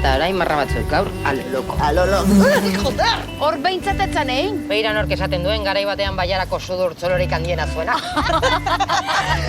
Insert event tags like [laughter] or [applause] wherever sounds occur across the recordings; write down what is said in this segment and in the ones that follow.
Eta orain marra batzuk gaur, ale loko. Alolo. [laughs] Joder! Hor behintzatetzen egin. Beira nork esaten duen, garai batean baiarako sudur txolorik handiena zuena. [laughs]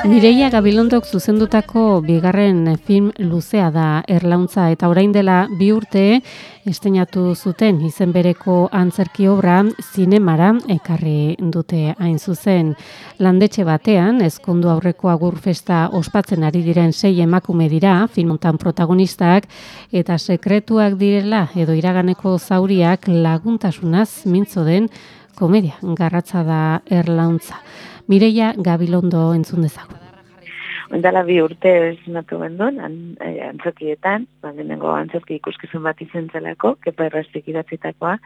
Mireia Gabilondok zuzendutako bigarren film luzea da erlauntza eta orain dela bi urte esteinatu zuten izen bereko antzerki obra zinemara ekarri dute hain zuzen. Landetxe batean, ezkondu aurreko agur festa ospatzen ari diren sei emakume dira, filmontan protagonistak, eta sekretuak direla edo iraganeko zauriak laguntasunaz mintzo den komedia garratza da erlauntza. Mireia Gabilondo entzun dezagun. Ondala bi urte esnatu bendun, an, eh, antzokietan, ba, lehenengo antzoki ikuskizun bat izen zelako, kepa errastik idatzitakoa,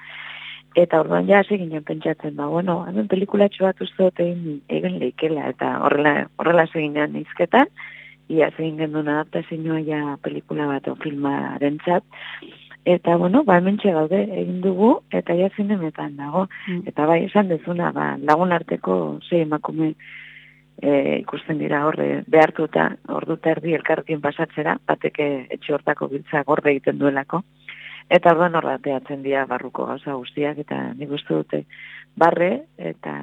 eta orduan ja hasi ginen pentsatzen, ba, bueno, hemen pelikulatxo bat dut egin, egin leikela, eta horrela, horrela seginean izketan, ia zegin gendun adaptazioa ja pelikula bat o filmaren txat, Eta, bueno, ba, hemen gaude egin dugu, eta ja zinemetan dago. Mm. Eta bai, esan dezuna, ba, lagun arteko sei emakume e, ikusten dira horre behartuta, orduta erdi elkarrekin pasatzera, bateke etxe hortako biltza gorde egiten duelako. Eta orduan horra teatzen dira barruko gauza guztiak, eta nik uste dute barre, eta,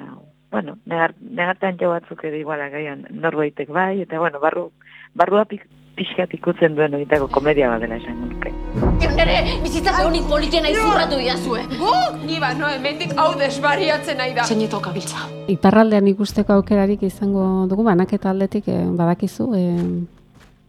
bueno, negar, negartan jo batzuk edo iguala gaian norbaitek bai, eta, bueno, barru, barrua pixkat ikutzen duen egiteko komedia bat dela esan nuke. [laughs] Nere, bizitza zeunik politena izurratu diazue. Gu, ni ba, no, hemendik hau desbariatzen nahi da. Zeineto gabiltza. Iparraldean ikusteko aukerarik izango dugu, banaketa aldetik eh, badakizu, eh,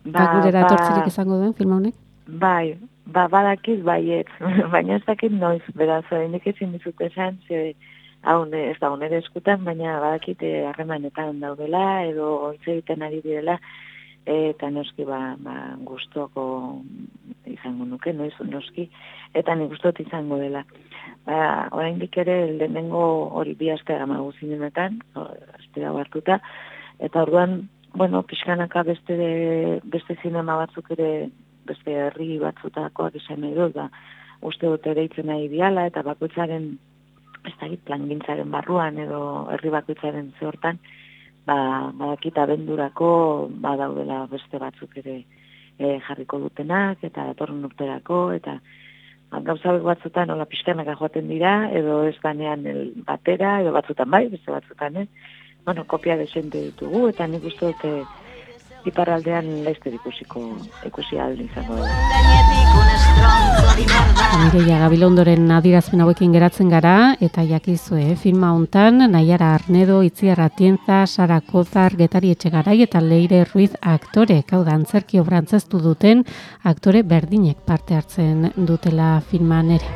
ba, gurera etortzirik izango duen film honek? Bai, ba, badakiz baiet, [laughs] baina ez dakit noiz, beraz, nik ezin dizut esan, ze hau ne- ez da honere eskutan, baina badakite harremanetan daudela, edo hitz egiten ari direla, eta noski ba, ba gustoko izango nuke, noiz noski, eta nik gustot izango dela. Ba, oraindik ere lehenengo hori bi aste gamagu zinemetan, aste hau hartuta, eta orduan, bueno, pixkanaka beste, beste zinema batzuk ere, beste herri batzutakoak izan nahi dut, ba, uste dut ere itzen nahi diala, eta bakoitzaren, ez da plangintzaren barruan, edo herri bakoitzaren zehortan, ba, badakit abendurako badaudela beste batzuk ere e, jarriko dutenak, eta datorren urterako, eta ba, gauza batzutan hola pixkanaka joaten dira, edo ez danean batera, edo batzutan bai, beste batzutan, eh? Bueno, kopia desente ditugu, eta nik uste dute iparraldean laizter ikusiko, ikusi aldi izango da. Mireia Gabilondoren adirazpen hauekin geratzen gara, eta jakizue, filma hontan Naiara Arnedo, Itziar Atienza, Sara Kozar, Getari Etxegarai eta Leire Ruiz aktorek, hau da, antzerki obrantzestu duten aktore berdinek parte hartzen dutela filman ere.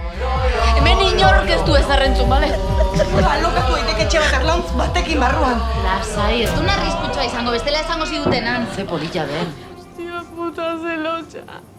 Hemen inork ez du ezarrentzun, bale? Alokatu daiteke etxe bat erlauntz batekin barruan. Lasai, ez du narrizkutsua izango, bestela esango ziduten han. Ze polita den. Tio puta zelotxa.